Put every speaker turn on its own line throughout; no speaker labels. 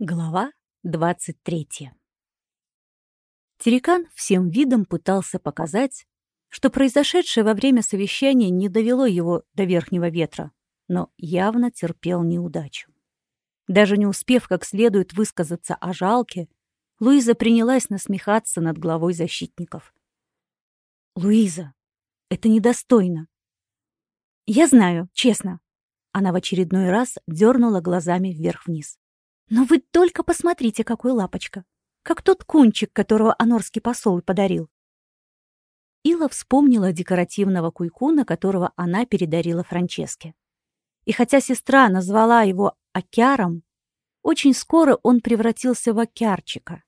Глава 23 Терекан всем видом пытался показать, что произошедшее во время совещания не довело его до верхнего ветра, но явно терпел неудачу. Даже не успев как следует высказаться о жалке, Луиза принялась насмехаться над главой защитников. «Луиза, это недостойно». «Я знаю, честно». Она в очередной раз дернула глазами вверх-вниз. Но вы только посмотрите, какой лапочка. Как тот кунчик, которого анорский посол подарил. Ила вспомнила декоративного куйкуна, которого она передарила Франческе. И хотя сестра назвала его Акяром, очень скоро он превратился в Акярчика,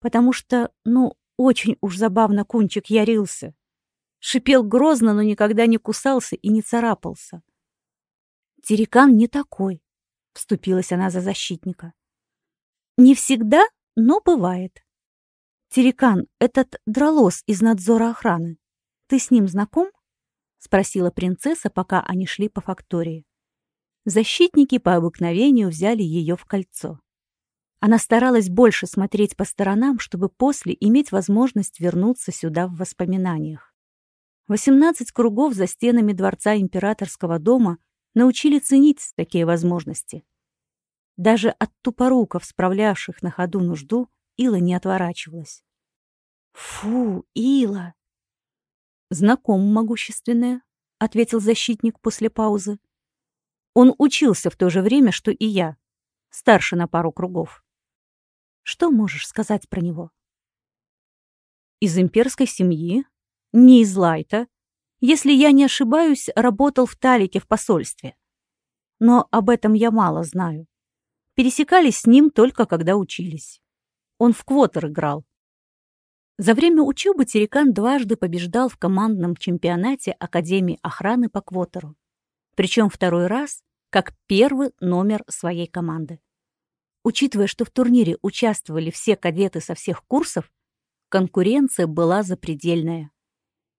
потому что, ну, очень уж забавно кунчик ярился. Шипел грозно, но никогда не кусался и не царапался. «Терекан не такой», — вступилась она за защитника. Не всегда, но бывает. Терекан, этот дролос из надзора охраны. Ты с ним знаком? Спросила принцесса, пока они шли по фактории. Защитники по обыкновению взяли ее в кольцо. Она старалась больше смотреть по сторонам, чтобы после иметь возможность вернуться сюда в воспоминаниях. Восемнадцать кругов за стенами дворца императорского дома научили ценить такие возможности. Даже от тупоруков, справлявших на ходу нужду, Ила не отворачивалась. «Фу, Ила!» «Знаком, могущественная», — ответил защитник после паузы. «Он учился в то же время, что и я, старше на пару кругов. Что можешь сказать про него?» «Из имперской семьи, не из Лайта. Если я не ошибаюсь, работал в Талике в посольстве. Но об этом я мало знаю пересекались с ним только когда учились. Он в квотер играл. За время учебы Терекан дважды побеждал в командном чемпионате Академии охраны по квотеру. Причем второй раз как первый номер своей команды. Учитывая, что в турнире участвовали все кадеты со всех курсов, конкуренция была запредельная.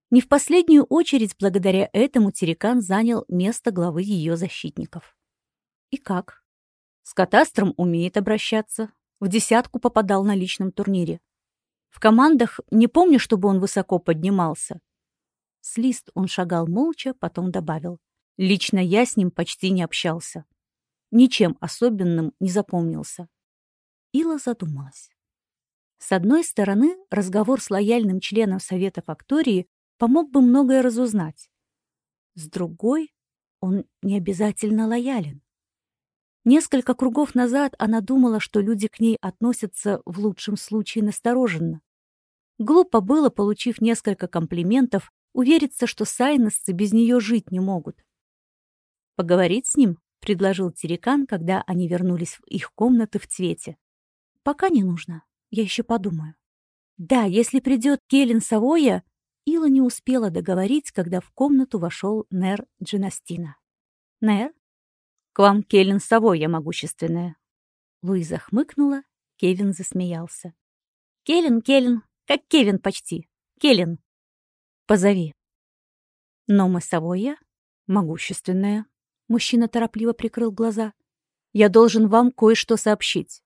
Не в последнюю очередь благодаря этому Терекан занял место главы ее защитников. И как? С катастром умеет обращаться. В десятку попадал на личном турнире. В командах не помню, чтобы он высоко поднимался. С лист он шагал молча, потом добавил. Лично я с ним почти не общался. Ничем особенным не запомнился. Ила задумалась. С одной стороны, разговор с лояльным членом Совета Фактории помог бы многое разузнать. С другой, он не обязательно лоялен. Несколько кругов назад она думала, что люди к ней относятся в лучшем случае настороженно. Глупо было, получив несколько комплиментов, увериться, что сайносцы без нее жить не могут. «Поговорить с ним?» — предложил Терекан, когда они вернулись в их комнаты в цвете. «Пока не нужно. Я еще подумаю». «Да, если придет Келлен Савоя...» Ила не успела договорить, когда в комнату вошел Нер Джинастина. «Нер?» К вам Келлен Савойя могущественная». Луиза хмыкнула, Кевин засмеялся. «Келлен, Келлен, как Кевин почти. Келлен. Позови». «Но мы Савойя могущественная». Мужчина торопливо прикрыл глаза. «Я должен вам кое-что сообщить».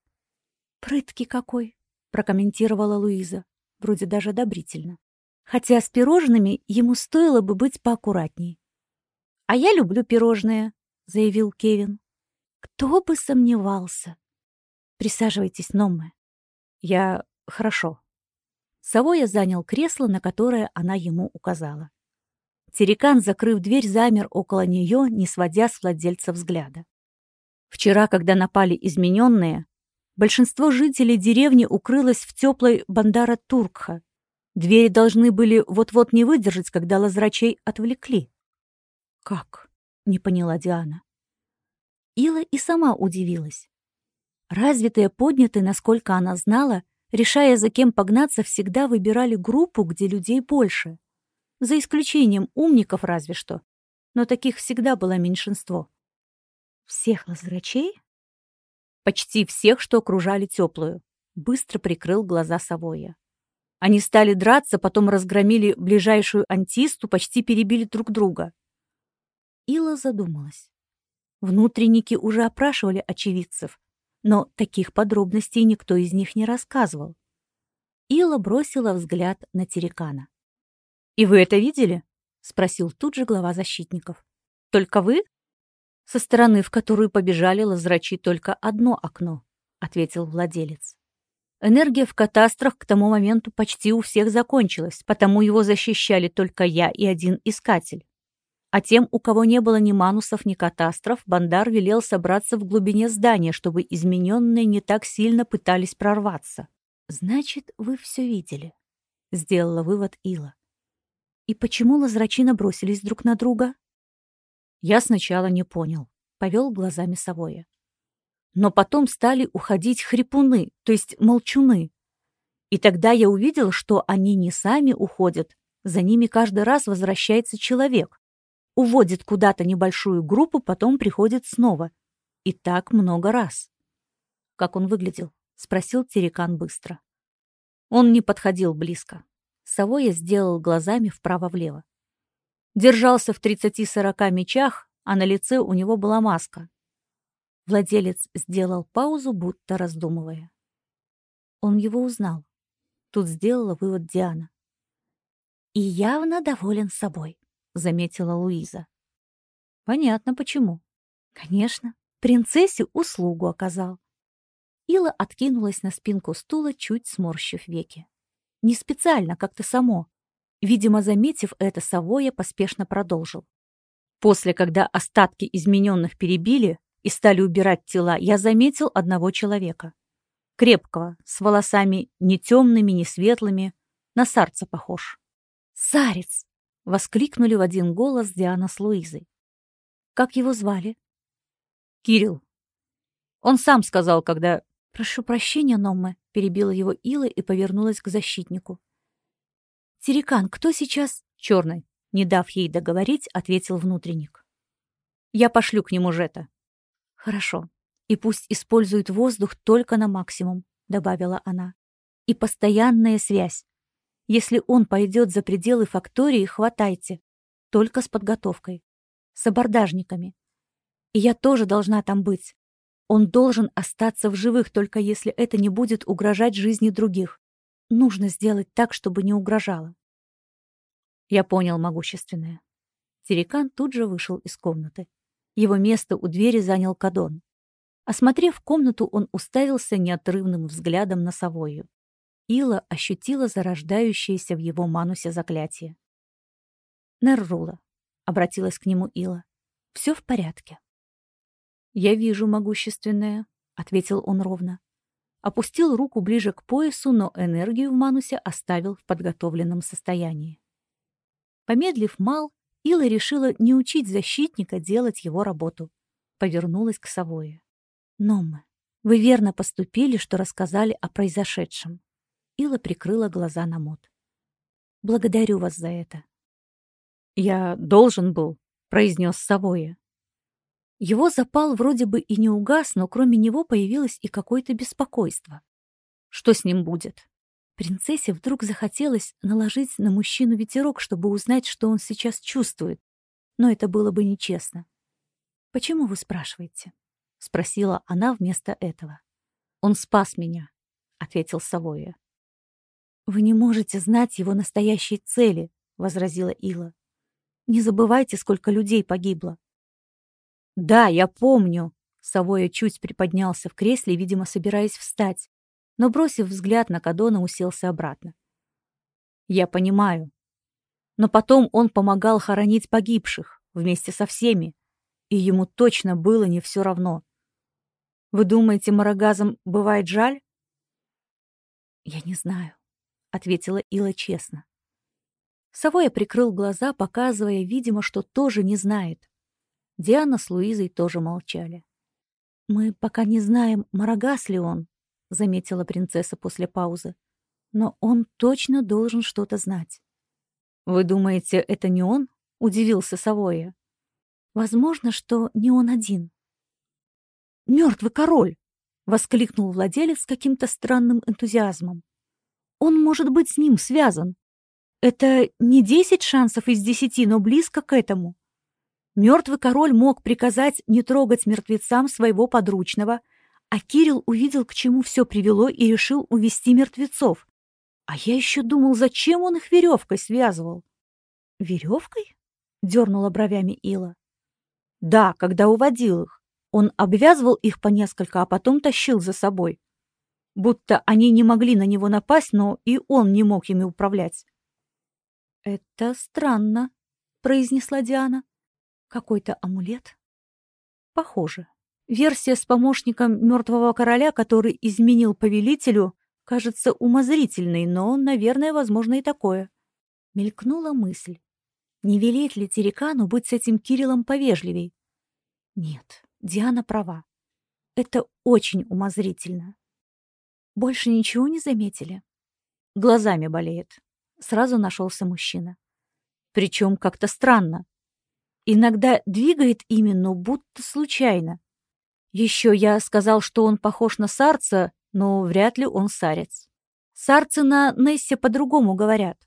«Прыткий какой», — прокомментировала Луиза, вроде даже одобрительно. Хотя с пирожными ему стоило бы быть поаккуратней. «А я люблю пирожные», — заявил Кевин. «Кто бы сомневался!» «Присаживайтесь, Номме». «Я... хорошо». Савоя занял кресло, на которое она ему указала. Терекан, закрыв дверь, замер около нее, не сводя с владельца взгляда. Вчера, когда напали измененные, большинство жителей деревни укрылось в теплой Бандара Туркха. Двери должны были вот-вот не выдержать, когда лазрачей отвлекли. «Как?» — не поняла Диана. Ила и сама удивилась. Развитые поднятые, насколько она знала, решая, за кем погнаться, всегда выбирали группу, где людей больше. За исключением умников разве что. Но таких всегда было меньшинство. Всех лазрачей? Почти всех, что окружали теплую. Быстро прикрыл глаза Савоя. Они стали драться, потом разгромили ближайшую антисту, почти перебили друг друга. Ила задумалась. Внутренники уже опрашивали очевидцев, но таких подробностей никто из них не рассказывал. Ила бросила взгляд на Терекана. «И вы это видели?» — спросил тут же глава защитников. «Только вы?» «Со стороны, в которую побежали лазрачи, только одно окно», — ответил владелец. Энергия в катастрах к тому моменту почти у всех закончилась, потому его защищали только я и один искатель. А тем, у кого не было ни манусов, ни катастров, Бандар велел собраться в глубине здания, чтобы измененные не так сильно пытались прорваться. «Значит, вы все видели», — сделала вывод Ила. «И почему лазрачи набросились друг на друга?» Я сначала не понял, повел глазами Савоя. Но потом стали уходить хрипуны, то есть молчуны. И тогда я увидел, что они не сами уходят, за ними каждый раз возвращается человек. Уводит куда-то небольшую группу, потом приходит снова. И так много раз. Как он выглядел? — спросил Терекан быстро. Он не подходил близко. Савоя сделал глазами вправо-влево. Держался в тридцати-сорока мечах, а на лице у него была маска. Владелец сделал паузу, будто раздумывая. Он его узнал. Тут сделала вывод Диана. «И явно доволен собой», — заметила Луиза. «Понятно, почему. Конечно, принцессе услугу оказал. Ила откинулась на спинку стула, чуть сморщив веки. Не специально, как-то само. Видимо, заметив это, Савоя поспешно продолжил. После, когда остатки измененных перебили и стали убирать тела, я заметил одного человека. Крепкого, с волосами не темными, не светлыми, на сарца похож. «Сарец!» — воскликнули в один голос Диана с Луизой. «Как его звали?» «Кирилл. Он сам сказал, когда «Прошу прощения, Номме», — перебила его Ила и повернулась к защитнику. «Терекан, кто сейчас?» «Черный», — не дав ей договорить, ответил внутренник. «Я пошлю к нему Жета». «Хорошо. И пусть использует воздух только на максимум», — добавила она. «И постоянная связь. Если он пойдет за пределы фактории, хватайте. Только с подготовкой. С абордажниками. И я тоже должна там быть. Он должен остаться в живых, только если это не будет угрожать жизни других. Нужно сделать так, чтобы не угрожало. Я понял, могущественное. Терекан тут же вышел из комнаты. Его место у двери занял Кадон. Осмотрев комнату, он уставился неотрывным взглядом на Савою. Ила ощутила зарождающееся в его манусе заклятие. «Неррула», — обратилась к нему Ила, — «все в порядке». «Я вижу, могущественное», — ответил он ровно. Опустил руку ближе к поясу, но энергию в манусе оставил в подготовленном состоянии. Помедлив мал, Ила решила не учить защитника делать его работу. Повернулась к Савое. «Нома, вы верно поступили, что рассказали о произошедшем». Ила прикрыла глаза на мод. «Благодарю вас за это». «Я должен был», — произнес Савоя. Его запал вроде бы и не угас, но кроме него появилось и какое-то беспокойство. Что с ним будет? Принцессе вдруг захотелось наложить на мужчину ветерок, чтобы узнать, что он сейчас чувствует. Но это было бы нечестно. «Почему вы спрашиваете?» — спросила она вместо этого. «Он спас меня», — ответил Савоя. «Вы не можете знать его настоящей цели», — возразила Ила. «Не забывайте, сколько людей погибло. «Да, я помню!» Савоя чуть приподнялся в кресле, видимо, собираясь встать, но, бросив взгляд на Кадона, уселся обратно. «Я понимаю. Но потом он помогал хоронить погибших вместе со всеми, и ему точно было не все равно. Вы думаете, марагазам бывает жаль?» «Я не знаю», — ответила Ила честно. Савоя прикрыл глаза, показывая, видимо, что тоже не знает. Диана с Луизой тоже молчали. «Мы пока не знаем, Марагас ли он», — заметила принцесса после паузы. «Но он точно должен что-то знать». «Вы думаете, это не он?» — удивился Савоя. «Возможно, что не он один». «Мертвый король!» — воскликнул владелец с каким-то странным энтузиазмом. «Он может быть с ним связан. Это не десять шансов из десяти, но близко к этому. Мертвый король мог приказать не трогать мертвецам своего подручного, А Кирилл увидел, к чему все привело, и решил увести мертвецов. А я еще думал, зачем он их веревкой связывал. «Веревкой?» — дернула бровями Ила. «Да, когда уводил их. Он обвязывал их по несколько, а потом тащил за собой. Будто они не могли на него напасть, но и он не мог ими управлять». «Это странно», — произнесла Диана. «Какой-то амулет?» «Похоже. Версия с помощником мертвого короля, который изменил повелителю, кажется умозрительной, но, наверное, возможно и такое». Мелькнула мысль. Не велеть ли Терекану быть с этим Кириллом повежливей? Нет, Диана права. Это очень умозрительно. Больше ничего не заметили? Глазами болеет. Сразу нашелся мужчина. Причем как-то странно. Иногда двигает ими, но будто случайно. Еще я сказал, что он похож на сарца, но вряд ли он сарец. Сарцы на Нессе по-другому говорят.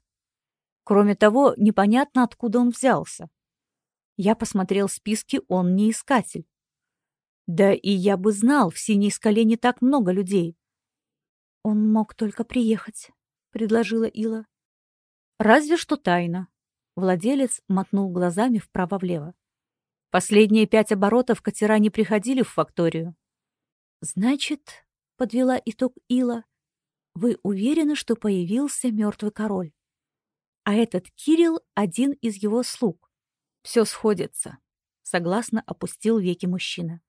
Кроме того, непонятно, откуда он взялся. Я посмотрел списки, он не искатель. Да и я бы знал, в Синей скале не так много людей. Он мог только приехать, — предложила Ила. Разве что тайна. Владелец мотнул глазами вправо-влево. Последние пять оборотов катера не приходили в факторию. Значит, — подвела итог Ила, — вы уверены, что появился мертвый король? а этот Кирилл — один из его слуг. Все сходится, — согласно опустил веки мужчина.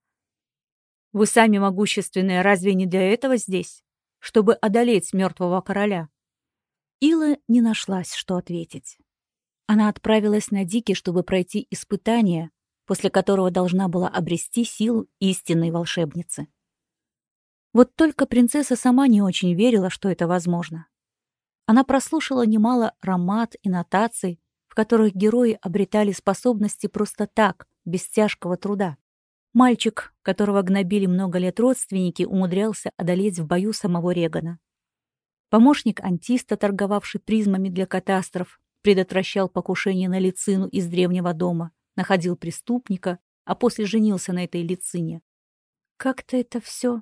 Вы сами могущественные, разве не для этого здесь? Чтобы одолеть мертвого короля? Ила не нашлась, что ответить. Она отправилась на Дики, чтобы пройти испытание, после которого должна была обрести силу истинной волшебницы. Вот только принцесса сама не очень верила, что это возможно. Она прослушала немало ромат и нотаций, в которых герои обретали способности просто так, без тяжкого труда. Мальчик, которого гнобили много лет родственники, умудрялся одолеть в бою самого Регана. Помощник антиста, торговавший призмами для катастроф, предотвращал покушение на лицину из древнего дома, находил преступника, а после женился на этой лицине. Как-то это все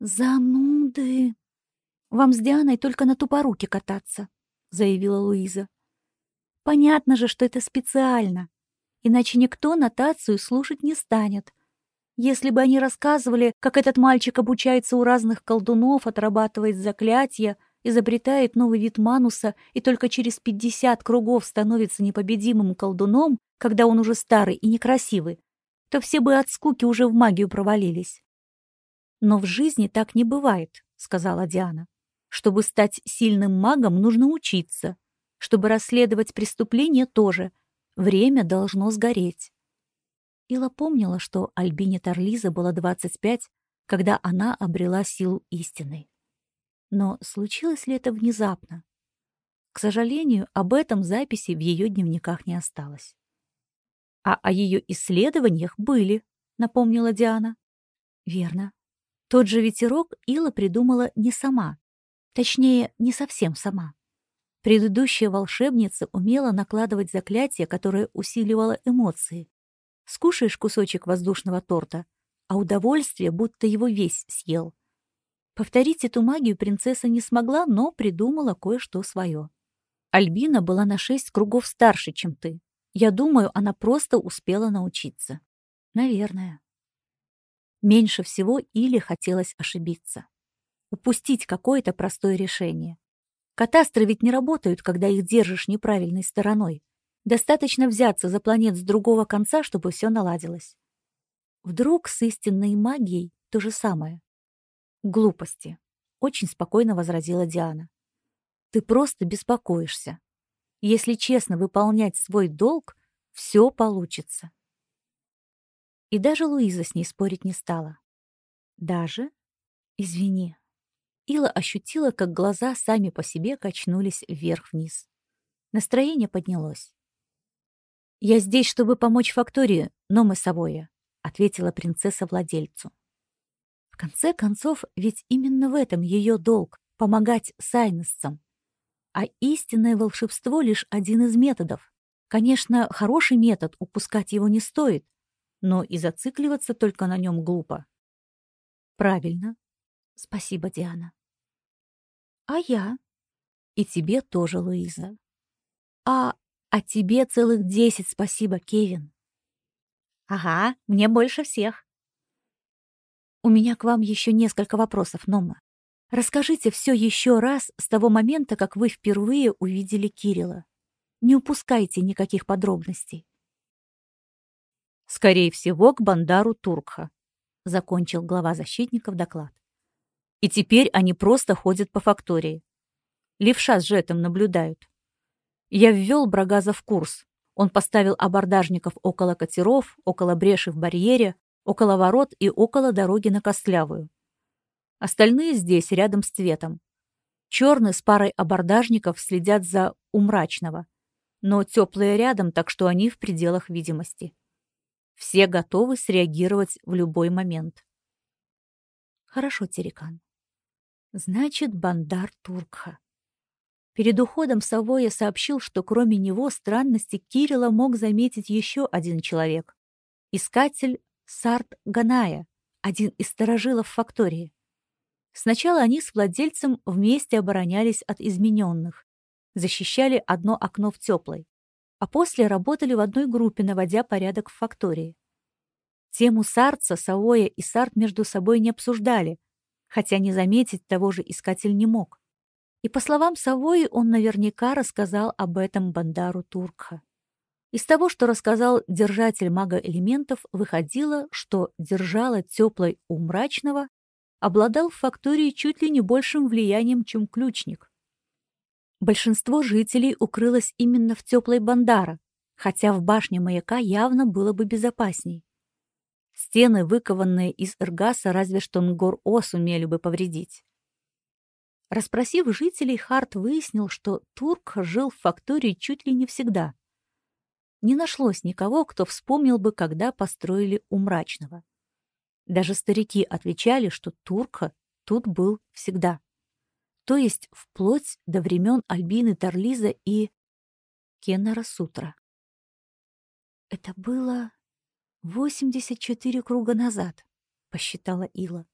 зануды, «Вам с Дианой только на тупоруке кататься», — заявила Луиза. «Понятно же, что это специально. Иначе никто нотацию слушать не станет. Если бы они рассказывали, как этот мальчик обучается у разных колдунов, отрабатывает заклятия, изобретает новый вид мануса и только через пятьдесят кругов становится непобедимым колдуном, когда он уже старый и некрасивый, то все бы от скуки уже в магию провалились. «Но в жизни так не бывает», — сказала Диана. Чтобы стать сильным магом, нужно учиться. Чтобы расследовать преступления, тоже. Время должно сгореть. Ила помнила, что Альбине Тарлиза было 25, когда она обрела силу истины. Но случилось ли это внезапно? К сожалению, об этом записи в ее дневниках не осталось. А о ее исследованиях были, напомнила Диана. Верно. Тот же ветерок Ила придумала не сама. Точнее, не совсем сама. Предыдущая волшебница умела накладывать заклятие, которое усиливало эмоции. Скушаешь кусочек воздушного торта, а удовольствие будто его весь съел. Повторить эту магию принцесса не смогла, но придумала кое-что свое. Альбина была на шесть кругов старше, чем ты. Я думаю, она просто успела научиться. Наверное. Меньше всего Иле хотелось ошибиться упустить какое-то простое решение. Катастры ведь не работают, когда их держишь неправильной стороной. Достаточно взяться за планет с другого конца, чтобы все наладилось. Вдруг с истинной магией то же самое. Глупости, очень спокойно возразила Диана. Ты просто беспокоишься. Если честно выполнять свой долг, все получится. И даже Луиза с ней спорить не стала. Даже? Извини, Ила ощутила, как глаза сами по себе качнулись вверх-вниз. Настроение поднялось. «Я здесь, чтобы помочь фактории, но мы Савоя», — ответила принцесса владельцу. В конце концов, ведь именно в этом ее долг — помогать сайнесцам. А истинное волшебство — лишь один из методов. Конечно, хороший метод, упускать его не стоит, но и зацикливаться только на нем глупо. Правильно. Спасибо, Диана. А я? И тебе тоже, Луиза. А, а тебе целых десять спасибо, Кевин. Ага, мне больше всех. У меня к вам еще несколько вопросов, Нома. Расскажите все еще раз с того момента, как вы впервые увидели Кирилла. Не упускайте никаких подробностей. Скорее всего, к Бандару Туркха, закончил глава защитников доклад. И теперь они просто ходят по фактории. Левша с Жетом наблюдают. Я ввел Брагаза в курс. Он поставил абордажников около катеров, около бреши в барьере, около ворот и около дороги на Костлявую. Остальные здесь, рядом с цветом. Черный с парой абордажников следят за Умрачного, но теплые рядом, так что они в пределах видимости. Все готовы среагировать в любой момент. Хорошо, Терекан. Значит, Бандар Туркха. Перед уходом Савоя сообщил, что кроме него странности Кирилла мог заметить еще один человек. Искатель Сарт Ганая, один из сторожилов фактории. Сначала они с владельцем вместе оборонялись от измененных, защищали одно окно в теплой, а после работали в одной группе, наводя порядок в фактории. Тему Сарца, Саоя и Сарт между собой не обсуждали, хотя не заметить того же искатель не мог. И, по словам Савои, он наверняка рассказал об этом Бандару Туркха. Из того, что рассказал держатель мага-элементов, выходило, что держало теплой у мрачного обладал в фактории чуть ли не большим влиянием, чем ключник. Большинство жителей укрылось именно в теплой Бандара, хотя в башне маяка явно было бы безопасней. Стены, выкованные из эргаса, разве что Нгор-О сумели бы повредить. Расспросив жителей, Харт выяснил, что турк жил в фактории чуть ли не всегда. Не нашлось никого, кто вспомнил бы, когда построили у мрачного. Даже старики отвечали, что турка тут был всегда. То есть вплоть до времен Альбины Тарлиза и Кеннера Сутра. Это было 84 круга назад, посчитала Ила.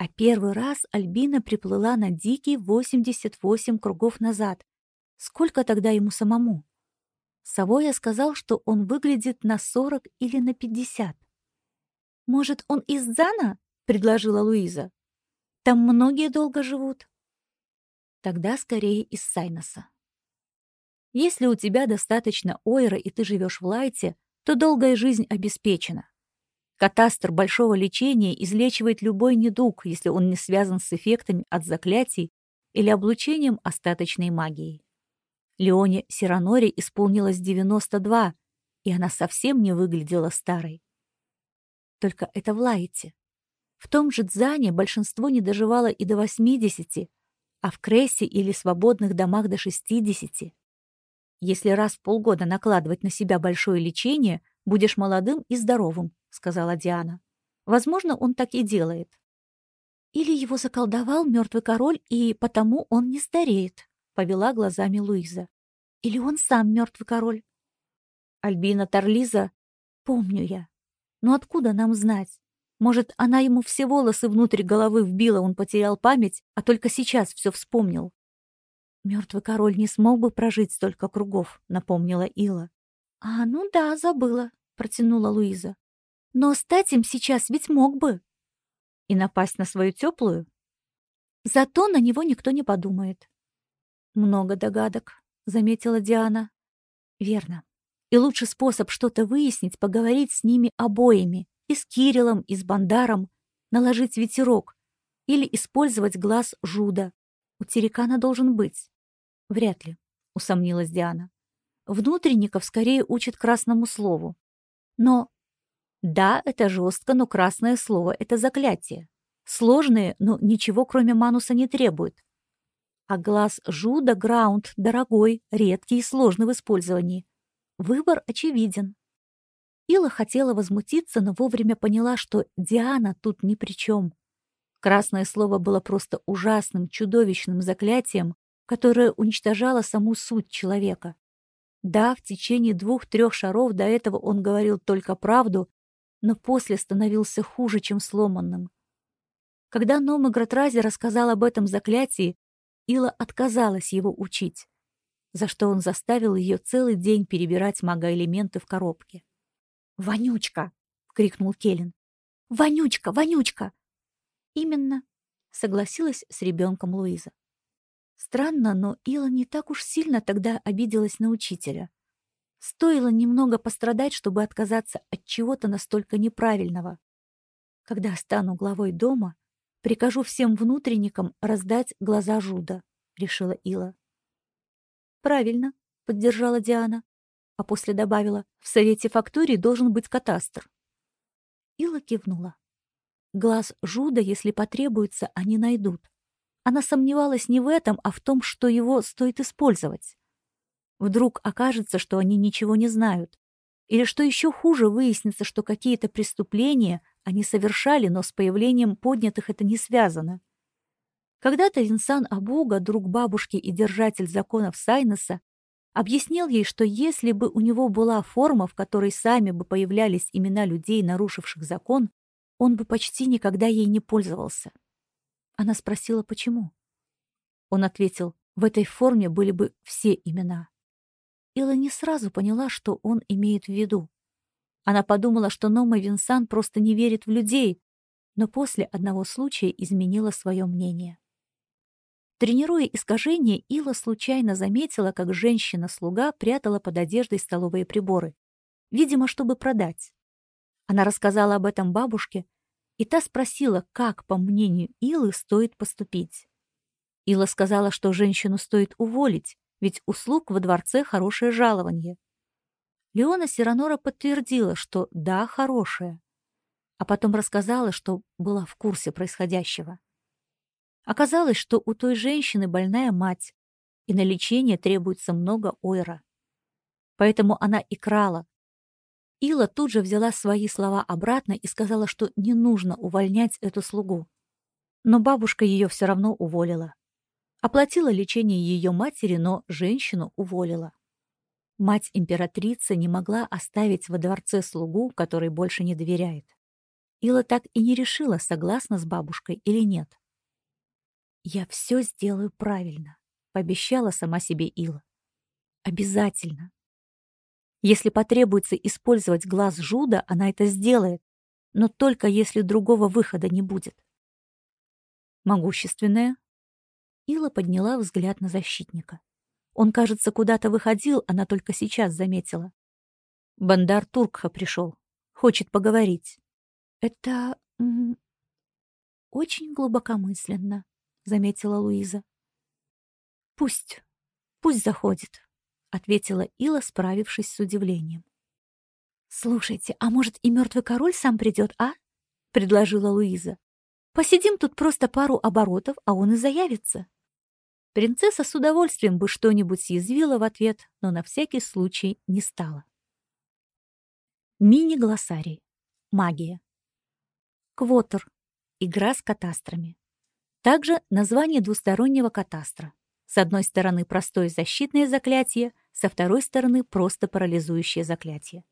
А первый раз Альбина приплыла на Дикий 88 кругов назад. Сколько тогда ему самому? Савоя сказал, что он выглядит на 40 или на 50. «Может, он из Зана?» — предложила Луиза. «Там многие долго живут». Тогда скорее из Сайноса. Если у тебя достаточно ойра и ты живешь в Лайте, то долгая жизнь обеспечена. Катастр большого лечения излечивает любой недуг, если он не связан с эффектами от заклятий или облучением остаточной магией. Леоне Сиранори исполнилось 92, и она совсем не выглядела старой. Только это в Лайте. В том же Дзане большинство не доживало и до 80, а в Крессе или свободных домах до 60. Если раз в полгода накладывать на себя большое лечение, будешь молодым и здоровым, — сказала Диана. «Возможно, он так и делает». «Или его заколдовал мертвый король, и потому он не стареет», — повела глазами Луиза. «Или он сам мертвый король». «Альбина Тарлиза? Помню я. Но откуда нам знать? Может, она ему все волосы внутрь головы вбила, он потерял память, а только сейчас все вспомнил». «Мертвый король не смог бы прожить столько кругов», — напомнила Ила. «А, ну да, забыла», — протянула Луиза. Но стать им сейчас ведь мог бы. И напасть на свою теплую? Зато на него никто не подумает. Много догадок, заметила Диана. Верно. И лучший способ что-то выяснить — поговорить с ними обоими, и с Кириллом, и с Бандаром, наложить ветерок или использовать глаз Жуда. У Терекана должен быть. Вряд ли, усомнилась Диана. Внутренников скорее учат красному слову. Но да, это жестко, но красное слово — это заклятие. Сложные, но ничего кроме мануса не требует. А глаз Жуда Граунд дорогой, редкий и сложный в использовании. Выбор очевиден. Ила хотела возмутиться, но вовремя поняла, что Диана тут ни при чем. Красное слово было просто ужасным, чудовищным заклятием, которое уничтожало саму суть человека. Да, в течение двух-трех шаров до этого он говорил только правду но после становился хуже, чем сломанным. Когда Нома Гратрази рассказал об этом заклятии, Ила отказалась его учить, за что он заставил ее целый день перебирать магоэлементы в коробке. «Вонючка!» — крикнул Келлен. «Вонючка! Вонючка!» «Именно!» — согласилась с ребенком Луиза. Странно, но Ила не так уж сильно тогда обиделась на учителя. Стоило немного пострадать, чтобы отказаться от чего-то настолько неправильного. Когда стану главой дома, прикажу всем внутренникам раздать глаза Жуда, — решила Ила. Правильно, — поддержала Диана, а после добавила, в совете фактории должен быть катастр. Ила кивнула. Глаз Жуда, если потребуется, они найдут. Она сомневалась не в этом, а в том, что его стоит использовать. Вдруг окажется, что они ничего не знают. Или что еще хуже, выяснится, что какие-то преступления они совершали, но с появлением поднятых это не связано. Когда-то Винсан Абуга, друг бабушки и держатель законов Сайнеса, объяснил ей, что если бы у него была форма, в которой сами бы появлялись имена людей, нарушивших закон, он бы почти никогда ей не пользовался. Она спросила, почему. Он ответил, в этой форме были бы все имена. Илла не сразу поняла, что он имеет в виду. Она подумала, что Нома Винсан просто не верит в людей, но после одного случая изменила свое мнение. Тренируя искажение, Ила случайно заметила, как женщина-слуга прятала под одеждой столовые приборы, видимо, чтобы продать. Она рассказала об этом бабушке, и та спросила, как, по мнению Илы, стоит поступить. Ила сказала, что женщину стоит уволить, ведь услуг во дворце хорошее жалование. Леона Сиранора подтвердила, что да, хорошее, а потом рассказала, что была в курсе происходящего. Оказалось, что у той женщины больная мать, и на лечение требуется много ойра. Поэтому она и крала. Ила тут же взяла свои слова обратно и сказала, что не нужно увольнять эту слугу. Но бабушка ее все равно уволила. Оплатила лечение ее матери, но женщину уволила. Мать императрицы не могла оставить во дворце слугу, который больше не доверяет. Ила так и не решила, согласна с бабушкой или нет. «Я все сделаю правильно», — пообещала сама себе Ила. «Обязательно. Если потребуется использовать глаз Жуда, она это сделает, но только если другого выхода не будет». Могущественная, Ила подняла взгляд на защитника. Он, кажется, куда-то выходил, она только сейчас заметила. Бандар Туркха пришел. Хочет поговорить. Это... очень глубокомысленно, заметила Луиза. Пусть, пусть заходит, ответила Ила, справившись с удивлением. «Слушайте, а может и мертвый король сам придет, а?» — предложила Луиза. «Посидим тут просто пару оборотов, а он и заявится». Принцесса с удовольствием бы что-нибудь съязвила в ответ, но на всякий случай не стала. Мини-глоссарий. Магия. Квотер. Игра с катастрами. Также название двустороннего катастра. С одной стороны простое защитное заклятие, со второй стороны просто парализующее заклятие.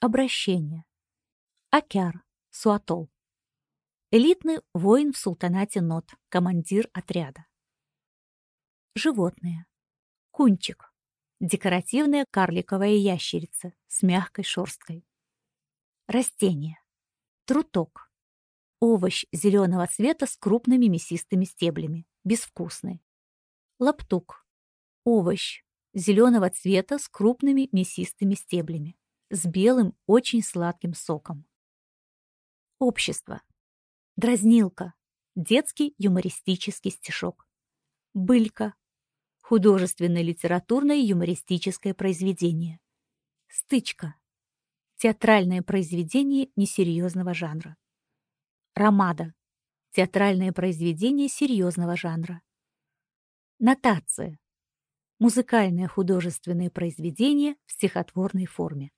Обращение. Акяр. Суатол. Элитный воин в султанате Нот, командир отряда. Животные. Кунчик. Декоративная карликовая ящерица с мягкой шерсткой. Растение. Труток. Овощ зеленого цвета с крупными мясистыми стеблями. Безвкусный. Лаптук. Овощ зеленого цвета с крупными мясистыми стеблями. С белым, очень сладким соком. Общество. Дразнилка. Детский юмористический стишок. Былька художественное литературное юмористическое произведение. Стычка. Театральное произведение несерьезного жанра. Ромада. Театральное произведение серьезного жанра. Нотация. Музыкальное художественное произведение в стихотворной форме.